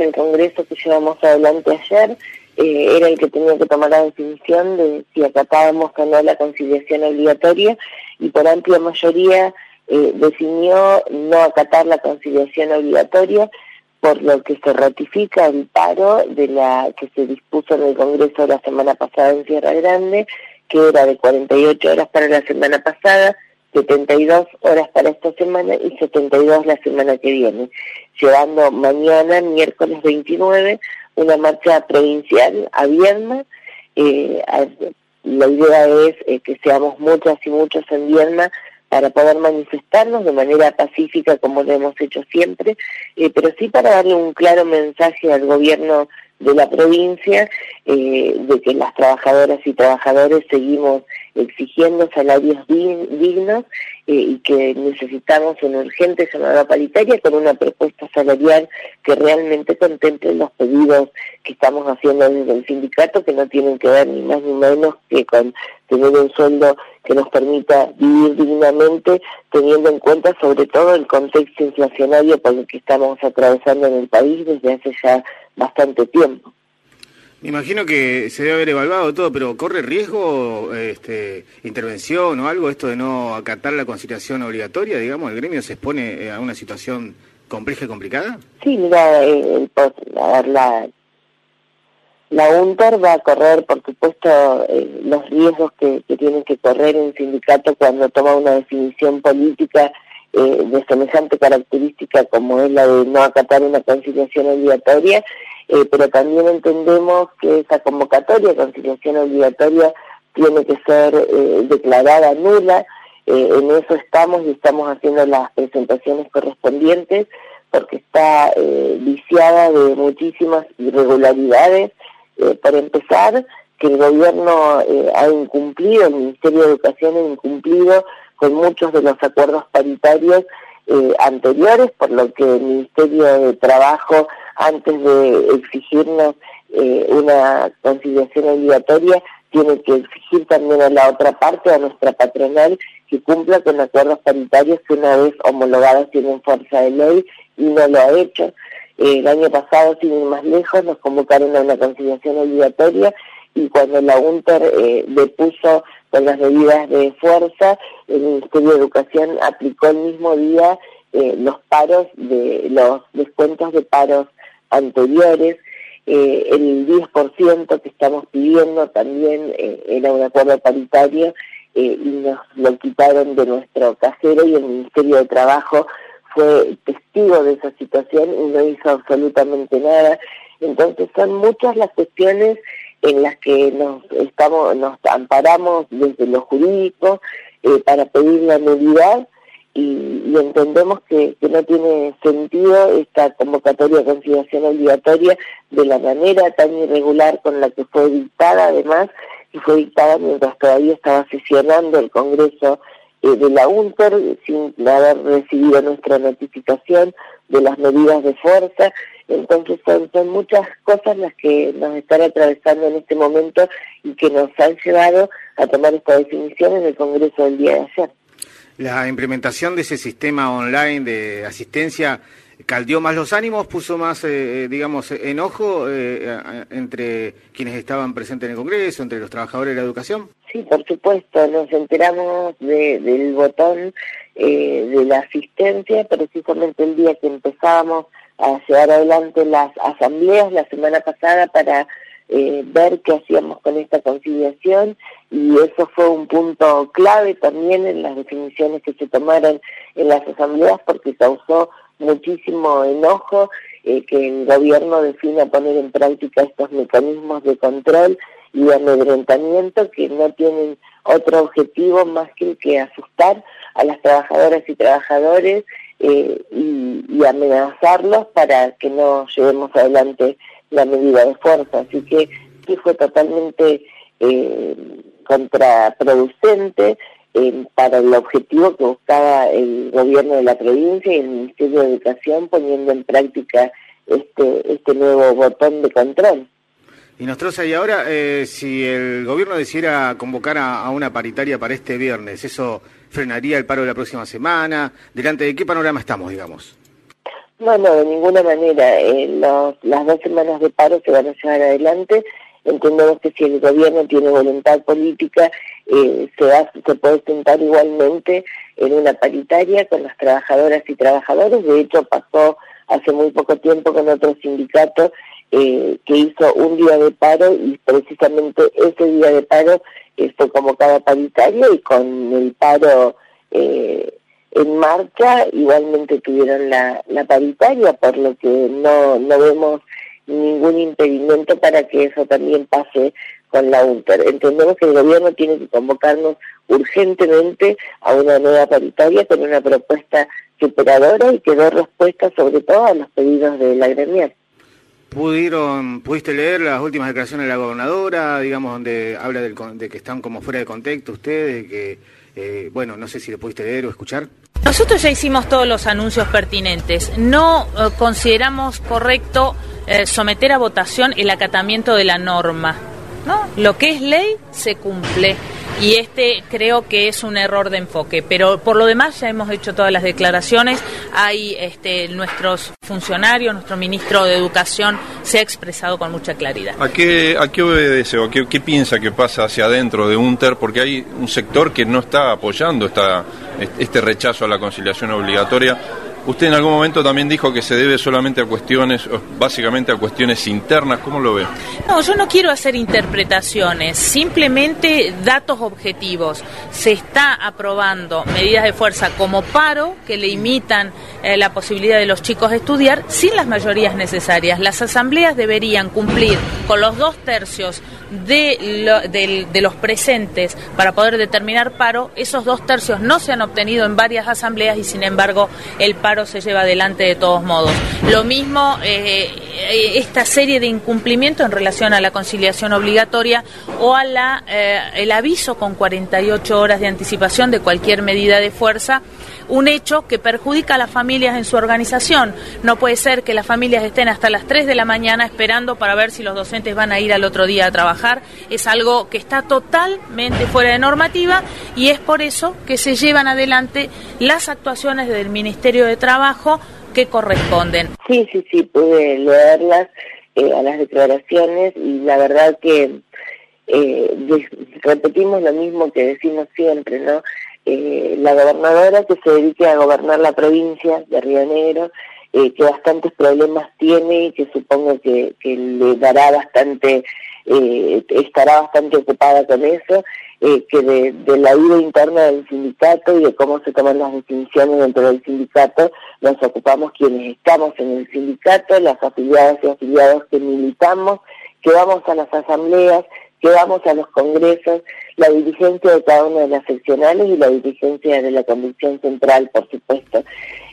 el Congreso que llevamos adelante ayer eh, era el que tenía que tomar la definición de si acatábamos o no la conciliación obligatoria y por amplia mayoría eh, definió no acatar la conciliación obligatoria, por lo que se ratifica el paro de la que se dispuso en el Congreso la semana pasada en Sierra Grande, que era de 48 horas para la semana pasada, 72 horas para esta semana y 72 la semana que viene, llevando mañana, miércoles 29, una marcha provincial a Vierma. Eh, la idea es eh, que seamos muchas y muchos en Vierma para poder manifestarnos de manera pacífica como lo hemos hecho siempre, eh, pero sí para darle un claro mensaje al gobierno de la provincia eh, de que las trabajadoras y trabajadores seguimos exigiendo salarios dignos eh, y que necesitamos una urgente llamada paritaria con una propuesta salarial que realmente contemple los pedidos que estamos haciendo desde el sindicato, que no tienen que ver ni más ni menos que con tener un sueldo que nos permita vivir dignamente, teniendo en cuenta sobre todo el contexto inflacionario por el que estamos atravesando en el país desde hace ya bastante tiempo. Me imagino que se debe haber evaluado todo, pero ¿corre riesgo este, intervención o algo esto de no acatar la conciliación obligatoria? Digamos, ¿el gremio se expone eh, a una situación compleja y complicada? Sí, mira, eh, la, la UNTER va a correr, por supuesto, eh, los riesgos que, que tiene que correr un sindicato cuando toma una definición política eh, de semejante característica como es la de no acatar una conciliación obligatoria, eh, pero también entendemos que esa convocatoria, conciliación obligatoria, tiene que ser eh, declarada nula. en eso estamos y estamos haciendo las presentaciones correspondientes porque está viciada de muchísimas irregularidades. para empezar, que el gobierno ha incumplido, el Ministerio de Educación ha incumplido con muchos de los acuerdos paritarios eh, anteriores, por lo que el Ministerio de Trabajo, antes de exigirnos eh, una conciliación obligatoria, tiene que exigir también a la otra parte, a nuestra patronal, que cumpla con acuerdos paritarios que una vez homologados tienen fuerza de ley y no lo ha hecho. Eh, el año pasado, sin ir más lejos, nos convocaron a una conciliación obligatoria y cuando la UNTER eh, depuso con las medidas de fuerza, el Ministerio de Educación aplicó el mismo día eh, los paros de los descuentos de paros anteriores. Eh, el 10% que estamos pidiendo también eh, era un acuerdo paritario y nos lo quitaron de nuestro casero y el Ministerio de Trabajo fue testigo de esa situación y no hizo absolutamente nada. Entonces son muchas las cuestiones en las que nos estamos nos amparamos desde lo jurídico eh, para pedir la nulidad y, entendemos que, no tiene sentido esta convocatoria de conciliación obligatoria de la manera tan irregular con la que fue dictada además y fue dictada mientras todavía estaba sesionando el Congreso eh, de la UNTER sin haber recibido nuestra notificación de las medidas de fuerza. Entonces son, son muchas cosas las que nos están atravesando en este momento y que nos han llevado a tomar esta definición en el Congreso del día de ayer. La implementación de ese sistema online de asistencia caldió más los ánimos, puso más, eh, digamos, enojo eh, entre quienes estaban presentes en el Congreso, entre los trabajadores de la educación? Sí, por supuesto, nos enteramos del botón eh, de la asistencia precisamente el día que empezábamos a llevar adelante las asambleas la semana pasada para ver qué hacíamos con esta conciliación. Y eso fue un punto clave también en las definiciones que se tomaron en las asambleas porque causó muchísimo enojo eh, que el gobierno defina poner en práctica estos mecanismos de control y de amedrentamiento que no tienen otro objetivo más que asustar a las trabajadoras y trabajadores eh, y, amenazarlos para que no llevemos adelante la medida de fuerza. Así que sí fue totalmente eh, contraproducente eh, para el objetivo que buscaba el gobierno de la provincia y el Ministerio de Educación poniendo en práctica este, este nuevo botón de control. Y Nostroza, y ahora, eh, si el gobierno decidiera convocar a, una paritaria para este viernes, ¿eso frenaría el paro de la próxima semana? ¿Delante de qué panorama estamos, digamos? No, no, de ninguna manera. Eh, las dos semanas de paro se van a llevar adelante. Entendemos que si el gobierno tiene voluntad política, eh, se, va, se puede sentar igualmente en una paritaria con las trabajadoras y trabajadores. De hecho, pasó hace muy poco tiempo con otro sindicato eh, que hizo un día de paro y precisamente ese día de paro eh, fue convocada paritaria y con el paro eh, en marcha igualmente tuvieron la, paritaria, por lo que no, no vemos ningún impedimento para que eso también pase con la UNTER. Entendemos que el gobierno tiene que convocarnos urgentemente a una nueva paritaria con una propuesta superadora y que dé respuesta sobre todo a los pedidos de la gremial. ¿Pudieron, ¿Pudiste leer las últimas declaraciones de la gobernadora, digamos, donde habla de que están como fuera de contexto ustedes, que, eh, bueno, no sé si lo pudiste leer o escuchar? Nosotros ya hicimos todos los anuncios pertinentes. No eh, consideramos correcto eh, someter a votación el acatamiento de la norma. ¿no? Lo que es ley se cumple y este creo que es un error de enfoque. Pero por lo demás ya hemos hecho todas las declaraciones. Hay este, nuestros funcionarios, nuestro ministro de Educación se ha expresado con mucha claridad. ¿A qué, a qué obedece o qué, piensa que pasa hacia adentro de UNTER? Porque hay un sector que no está apoyando este rechazo a la conciliación obligatoria Usted en algún momento también dijo que se debe solamente a cuestiones, básicamente a cuestiones internas. ¿Cómo lo ve? No, yo no quiero hacer interpretaciones, simplemente datos objetivos. Se está aprobando medidas de fuerza como paro que limitan eh, la posibilidad de los chicos de estudiar sin las mayorías necesarias. Las asambleas deberían cumplir con los dos tercios de, de, los presentes para poder determinar paro. Esos dos tercios no se han obtenido en varias asambleas y sin embargo el paro se lleva adelante de todos modos. Lo mismo, eh, esta serie de incumplimientos en relación a la conciliación obligatoria o a la, eh, el aviso con 48 horas de anticipación de cualquier medida de fuerza un hecho que perjudica a las familias en su organización. No puede ser que las familias estén hasta las 3 de la mañana esperando para ver si los docentes van a ir al otro día a trabajar. Es algo que está totalmente fuera de normativa y es por eso que se llevan adelante las actuaciones del Ministerio de Trabajo que corresponden. Sí, sí, sí, pude leerlas eh, a las declaraciones y la verdad que eh, repetimos lo mismo que decimos siempre, ¿no? Eh, la gobernadora que se dedique a gobernar la provincia de Río Negro, eh, que bastantes problemas tiene y que supongo que, le dará bastante, eh, estará bastante ocupada con eso, que de, la vida interna del sindicato y de cómo se toman las definiciones dentro del sindicato, nos ocupamos quienes estamos en el sindicato, las afiliadas y afiliados que militamos, que vamos a las asambleas, que vamos a los congresos, la dirigencia de cada una de las seccionales y la dirigencia de la Convención Central, por supuesto.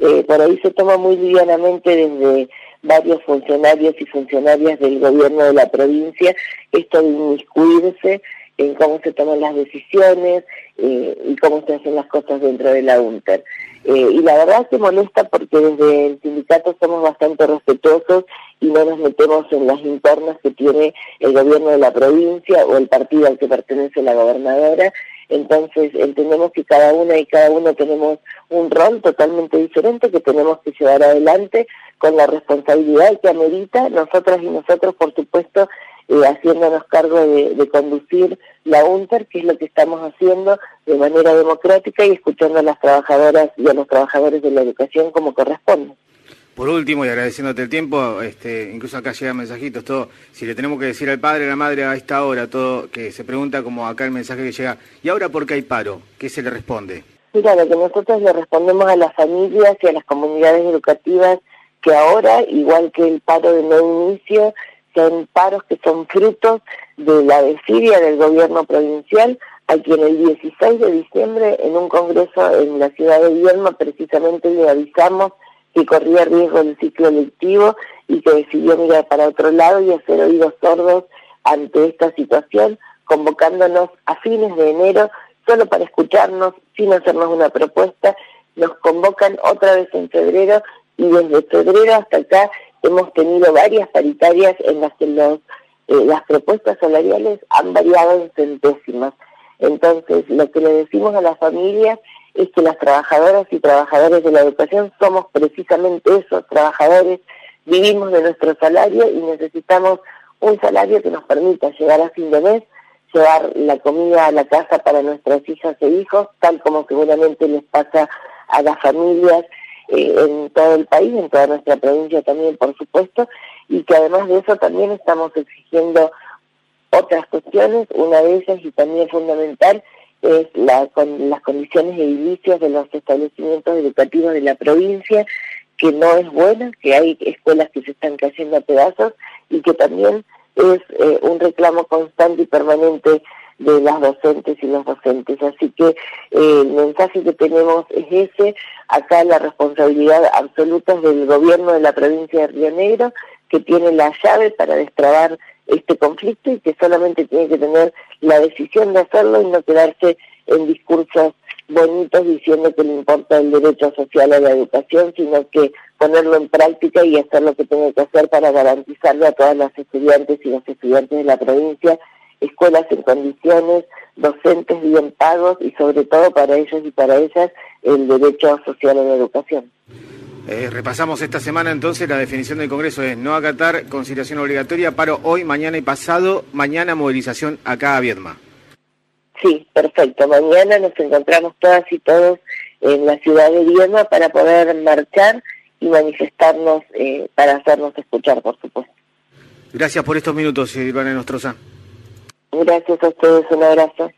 Eh, por ahí se toma muy livianamente desde varios funcionarios y funcionarias del gobierno de la provincia esto de inmiscuirse en cómo se toman las decisiones eh, y cómo se hacen las cosas dentro de la UNTER. Eh, y la verdad se molesta porque desde el sindicato somos bastante respetuosos y no nos metemos en las internas que tiene el gobierno de la provincia o el partido al que pertenece la gobernadora. Entonces entendemos que cada una y cada uno tenemos un rol totalmente diferente que tenemos que llevar adelante con la responsabilidad que amerita nosotras y nosotros, por supuesto, eh, haciéndonos cargo de, de, conducir la UNTER, que es lo que estamos haciendo de manera democrática y escuchando a las trabajadoras y a los trabajadores de la educación como corresponde. Por último, y agradeciéndote el tiempo, este, incluso acá llegan mensajitos, todo, si le tenemos que decir al padre, a la madre a esta hora, todo, que se pregunta como acá el mensaje que llega, ¿y ahora por qué hay paro? ¿Qué se le responde? Mira, lo que nosotros le respondemos a las familias y a las comunidades educativas, que ahora, igual que el paro de no inicio, son paros que son frutos de la desidia del gobierno provincial, a quien el 16 de diciembre en un congreso en la ciudad de Vierma precisamente le avisamos que corría riesgo el ciclo electivo y que decidió mirar para otro lado y hacer oídos sordos ante esta situación, convocándonos a fines de enero solo para escucharnos, sin hacernos una propuesta. Nos convocan otra vez en febrero y desde febrero hasta acá hemos tenido varias paritarias en las que los, eh, las propuestas salariales han variado en centésimas. Entonces, lo que le decimos a las familias es que las trabajadoras y trabajadores de la educación somos precisamente esos trabajadores, vivimos de nuestro salario y necesitamos un salario que nos permita llegar a fin de mes, llevar la comida a la casa para nuestras hijas e hijos, tal como seguramente les pasa a las familias eh, en todo el país, en toda nuestra provincia también, por supuesto, y que además de eso también estamos exigiendo otras cuestiones, una de ellas y también fundamental es la, con las condiciones edilicias de los establecimientos educativos de la provincia, que no es buena, que hay escuelas que se están cayendo a pedazos y que también es eh, un reclamo constante y permanente de las docentes y los docentes. Así que eh, el mensaje que tenemos es ese, acá la responsabilidad absoluta del gobierno de la provincia de Río Negro, que tiene la llave para destrabar este conflicto y que solamente tiene que tener la decisión de hacerlo y no quedarse en discursos bonitos diciendo que le importa el derecho social a la educación, sino que ponerlo en práctica y hacer lo que tiene que hacer para garantizarle a todas las estudiantes y los estudiantes de la provincia escuelas en condiciones, docentes bien pagos y sobre todo para ellos y para ellas el derecho social a la educación. Eh, repasamos esta semana entonces la definición del Congreso es no acatar conciliación obligatoria, paro hoy, mañana y pasado, mañana movilización acá a Viedma. Sí, perfecto. Mañana nos encontramos todas y todos en la ciudad de Viedma para poder marchar y manifestarnos eh, para hacernos escuchar, por supuesto. Gracias por estos minutos, Silvana Nostroza. Gracias a ustedes, un abrazo.